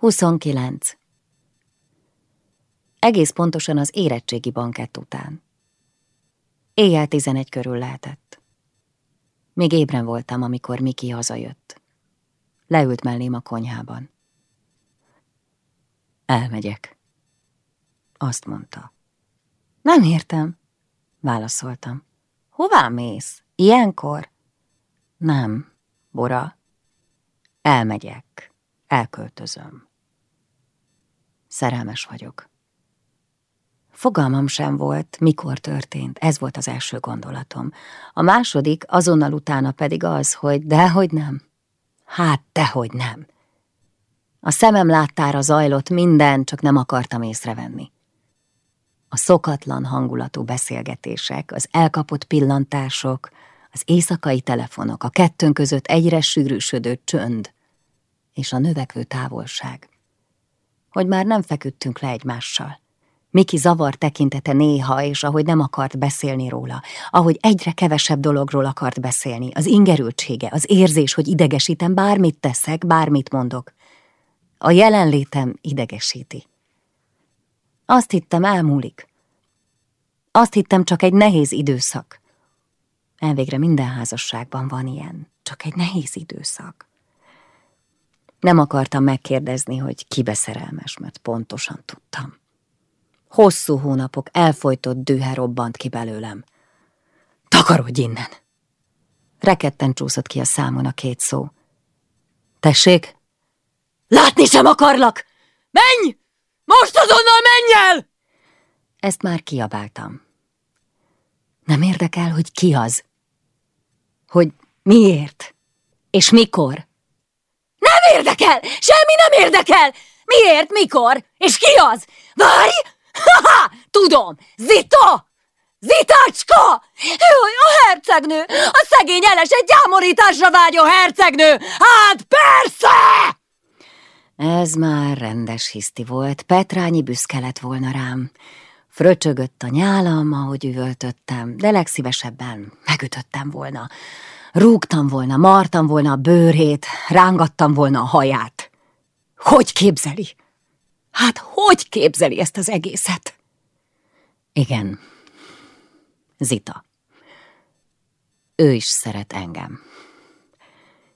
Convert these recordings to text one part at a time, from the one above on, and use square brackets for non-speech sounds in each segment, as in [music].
29. Egész pontosan az érettségi bankett után. Éjjel tizenegy körül lehetett. Még ébren voltam, amikor Miki hazajött. Leült mellém a konyhában. Elmegyek. Azt mondta. Nem értem, válaszoltam. Hová mész? Ilyenkor? Nem, Bora. Elmegyek. Elköltözöm. Szerelmes vagyok. Fogalmam sem volt, mikor történt, ez volt az első gondolatom. A második, azonnal utána pedig az, hogy dehogy nem. Hát, dehogy nem. A szemem láttára zajlott minden, csak nem akartam észrevenni. A szokatlan hangulatú beszélgetések, az elkapott pillantások, az éjszakai telefonok, a kettőnk között egyre sűrűsödő csönd és a növekvő távolság. Hogy már nem feküdtünk le egymással. Miki zavar tekintete néha, és ahogy nem akart beszélni róla, ahogy egyre kevesebb dologról akart beszélni, az ingerültsége, az érzés, hogy idegesítem, bármit teszek, bármit mondok. A jelenlétem idegesíti. Azt hittem, elmúlik. Azt hittem, csak egy nehéz időszak. Elvégre minden házasságban van ilyen, csak egy nehéz időszak. Nem akartam megkérdezni, hogy kibe szerelmes, mert pontosan tudtam. Hosszú hónapok elfolytott dühe robbant ki belőlem. Takarodj innen! Reketten csúszott ki a számon a két szó. Tessék? Látni sem akarlak! Menj! Most azonnal menj el! Ezt már kiabáltam. Nem érdekel, hogy ki az. Hogy miért? És mikor? Nem érdekel! Semmi nem érdekel! Miért, mikor? És ki az? Várj! Ha-ha! Tudom! Zita! Zitácska! Jaj, a hercegnő! A szegény egy gyámorításra vágyó hercegnő! Hát persze! Ez már rendes hiszti volt, Petrányi büszke lett volna rám. Fröcsögött a nyálam, ahogy üvöltöttem, de legszívesebben megütöttem volna. Rúgtam volna, martam volna a bőrét, rángattam volna a haját. Hogy képzeli? Hát hogy képzeli ezt az egészet? Igen, Zita. Ő is szeret engem.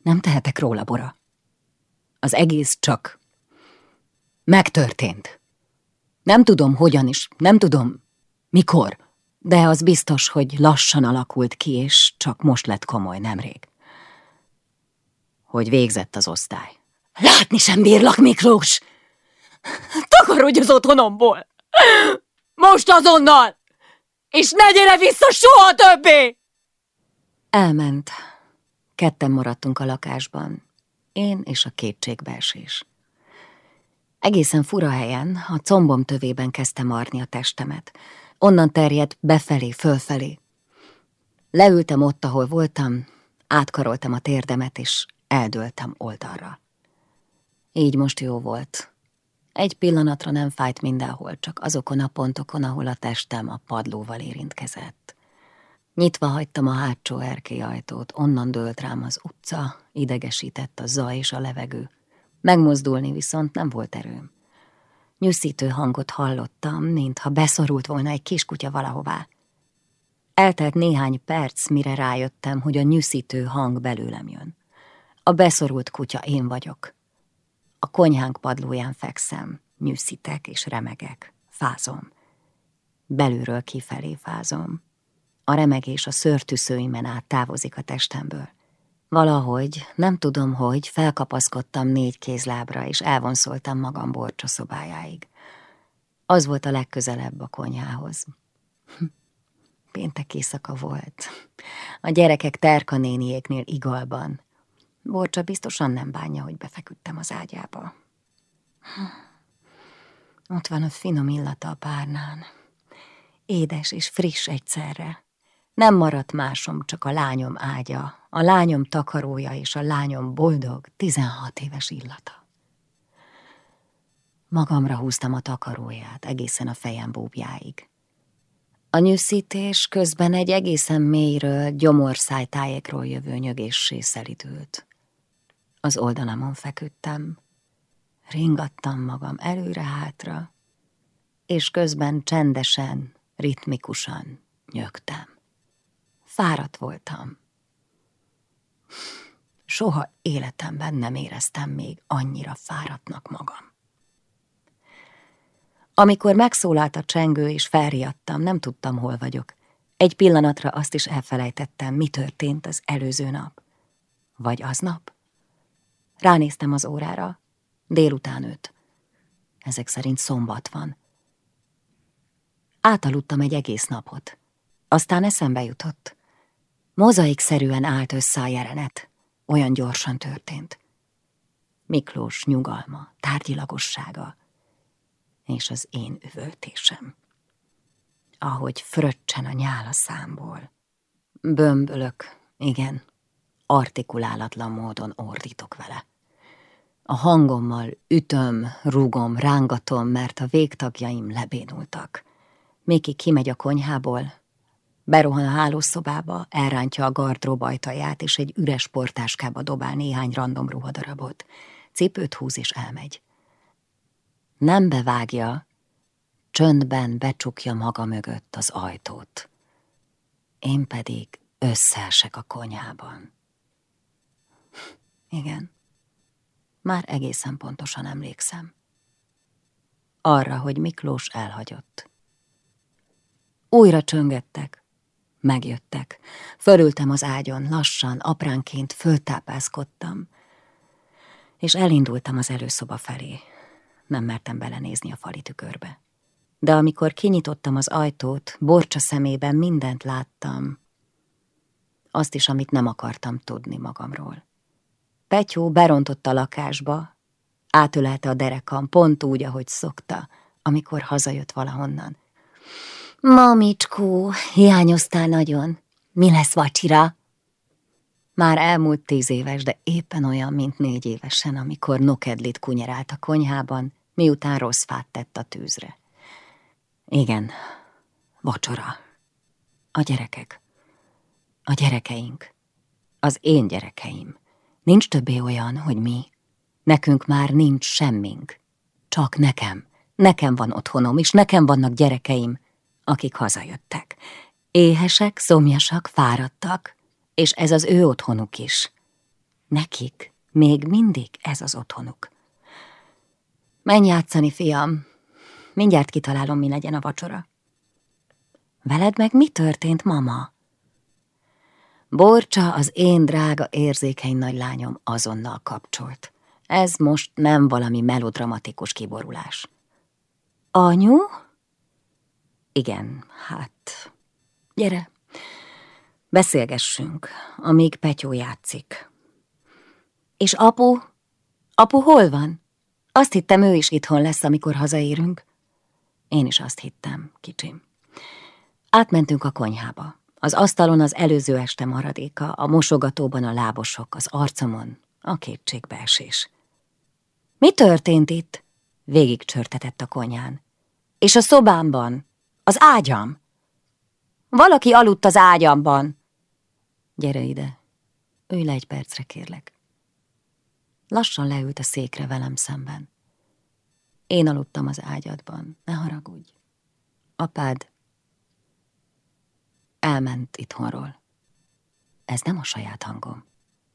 Nem tehetek róla, Bora. Az egész csak megtörtént. Nem tudom, hogyan is, nem tudom, mikor, de az biztos, hogy lassan alakult ki, és csak most lett komoly nemrég. Hogy végzett az osztály. Látni sem bírlak, Miklós! Takarodj az otthonomból! Most azonnal! És ne gyere vissza soha többé! Elment. Ketten maradtunk a lakásban. Én és a kétségbeesés. Egészen fura helyen, a combom tövében kezdte marni a testemet. Onnan terjedt befelé, fölfelé. Leültem ott, ahol voltam, átkaroltam a térdemet, és eldőltem oldalra. Így most jó volt. Egy pillanatra nem fájt mindenhol, csak azokon a pontokon, ahol a testem a padlóval érintkezett. Nyitva hagytam a hátsó erkélyajtót, onnan dőlt rám az utca, idegesített a zaj és a levegő. Megmozdulni viszont nem volt erőm. Nyűszítő hangot hallottam, mintha beszorult volna egy kiskutya valahová. Eltelt néhány perc, mire rájöttem, hogy a nyűszítő hang belőlem jön. A beszorult kutya én vagyok. A konyhánk padlóján fekszem, nyűszítek és remegek, fázom. Belülről kifelé fázom. A remegés a szörtűszőimen át távozik a testemből. Valahogy, nem tudom hogy, felkapaszkodtam négy kézlábra, és elvonszoltam magam borcsa szobájáig. Az volt a legközelebb a konyhához. [laughs] Péntek éjszaka volt. A gyerekek Terka néniéknél igalban. Borcsa biztosan nem bánja, hogy befeküdtem az ágyába. Ott van a finom illata a párnán. Édes és friss egyszerre. Nem maradt másom, csak a lányom ágya, a lányom takarója és a lányom boldog, tizenhat éves illata. Magamra húztam a takaróját, egészen a fejem búbjáig. A nyűszítés közben egy egészen mélyről, gyomorszájtájékról jövő nyögéssé szelidült. Az oldalamon feküdtem. Ringattam magam előre-hátra, és közben csendesen, ritmikusan nyögtem. Fáradt voltam. Soha életemben nem éreztem még annyira fáradtnak magam. Amikor megszólalt a csengő és felriadtam, nem tudtam, hol vagyok. Egy pillanatra azt is elfelejtettem, mi történt az előző nap. Vagy aznap? Ránéztem az órára. Délután öt. Ezek szerint szombat van. Átaludtam egy egész napot. Aztán eszembe jutott. Mozaikszerűen állt össze a jelenet. Olyan gyorsan történt. Miklós nyugalma, tárgyilagossága, és az én üvöltésem. Ahogy fröccsen a nyál a számból. Bömbölök, igen, artikulálatlan módon ordítok vele. A hangommal ütöm, rúgom, rángatom, mert a végtagjaim lebénultak. Miki kimegy a konyhából, berohan a hálószobába, elrántja a gardrób ajtaját, és egy üres portáskába dobál néhány random ruhadarabot. Cipőt húz és elmegy. Nem bevágja, csöndben becsukja maga mögött az ajtót. Én pedig összeesek a konyhában. Igen, már egészen pontosan emlékszem. Arra, hogy Miklós elhagyott. Újra csöngettek, megjöttek. Fölültem az ágyon, lassan, apránként föltápászkodtam, és elindultam az előszoba felé. Nem mertem belenézni a fali tükörbe. De amikor kinyitottam az ajtót, borcsa szemében mindent láttam, azt is, amit nem akartam tudni magamról. Petyó berontott a lakásba, átölelte a derekam, pont úgy, ahogy szokta, amikor hazajött valahonnan. Mamicskó, hiányoztál nagyon. Mi lesz vacsira? Már elmúlt tíz éves, de éppen olyan, mint négy évesen, amikor Nokedlit kunyerált a konyhában, miután rossz fát tett a tűzre. Igen, vacsora. A gyerekek. A gyerekeink. Az én gyerekeim. Nincs többé olyan, hogy mi. Nekünk már nincs semmink. Csak nekem. Nekem van otthonom, és nekem vannak gyerekeim, akik hazajöttek. Éhesek, szomjasak, fáradtak, és ez az ő otthonuk is. Nekik még mindig ez az otthonuk. Menj játszani, fiam. Mindjárt kitalálom, mi legyen a vacsora. Veled meg mi történt, mama? Borcsa, az én drága érzékeny nagylányom azonnal kapcsolt. Ez most nem valami melodramatikus kiborulás. Anyu? Igen, hát... Gyere, beszélgessünk, amíg Petyó játszik. És apu? Apu hol van? Azt hittem, ő is itthon lesz, amikor hazaérünk. Én is azt hittem, kicsim. Átmentünk a konyhába. Az asztalon az előző este maradéka, a mosogatóban a lábosok, az arcomon a kétségbeesés. Mi történt itt? Végig csörtetett a konyán. És a szobámban? Az ágyam? Valaki aludt az ágyamban. Gyere ide, ülj le egy percre, kérlek. Lassan leült a székre velem szemben. Én aludtam az ágyadban, ne haragudj. Apád elment itthonról. Ez nem a saját hangom.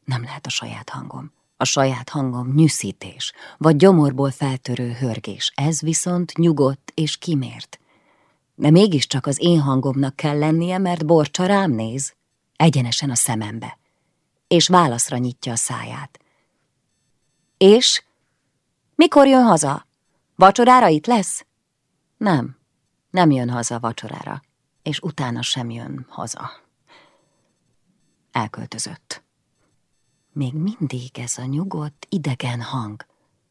Nem lehet a saját hangom. A saját hangom nyűszítés, vagy gyomorból feltörő hörgés. Ez viszont nyugodt és kimért. De mégiscsak az én hangomnak kell lennie, mert Borcsa rám néz, egyenesen a szemembe, és válaszra nyitja a száját. És? Mikor jön haza? Vacsorára itt lesz? Nem, nem jön haza vacsorára, és utána sem jön haza. Elköltözött. Még mindig ez a nyugodt, idegen hang.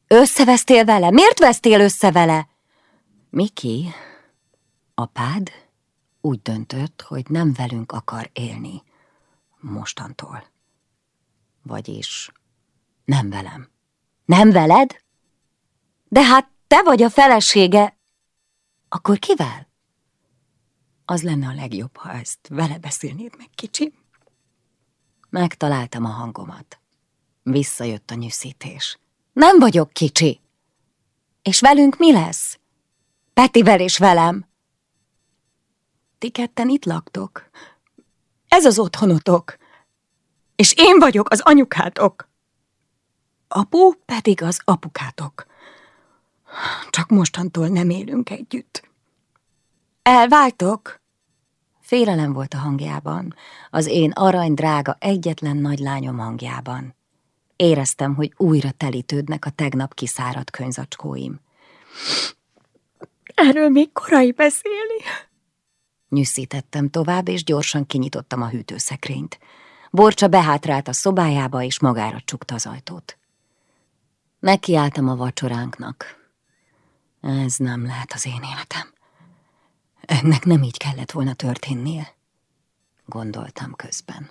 Összevesztél vele? Miért vesztél össze vele? Miki, apád úgy döntött, hogy nem velünk akar élni. Mostantól. Vagyis nem velem. Nem veled? De hát te vagy a felesége. Akkor kivel? Az lenne a legjobb, ha ezt vele beszélnéd meg, kicsi. Megtaláltam a hangomat. Visszajött a nyűszítés. Nem vagyok kicsi. És velünk mi lesz? Petivel és velem. Ti ketten itt laktok. Ez az otthonotok. És én vagyok az anyukátok. Apu pedig az apukátok. Csak mostantól nem élünk együtt. Elváltok? Félelem volt a hangjában, az én arany drága egyetlen nagy lányom hangjában. Éreztem, hogy újra telítődnek a tegnap kiszáradt könyzacskóim. Erről még korai beszélni. Nyűszítettem tovább, és gyorsan kinyitottam a hűtőszekrényt. Borcsa behátrált a szobájába, és magára csukta az ajtót. Nekiálltam a vacsoránknak. Ez nem lehet az én életem. Ennek nem így kellett volna történnie, gondoltam közben.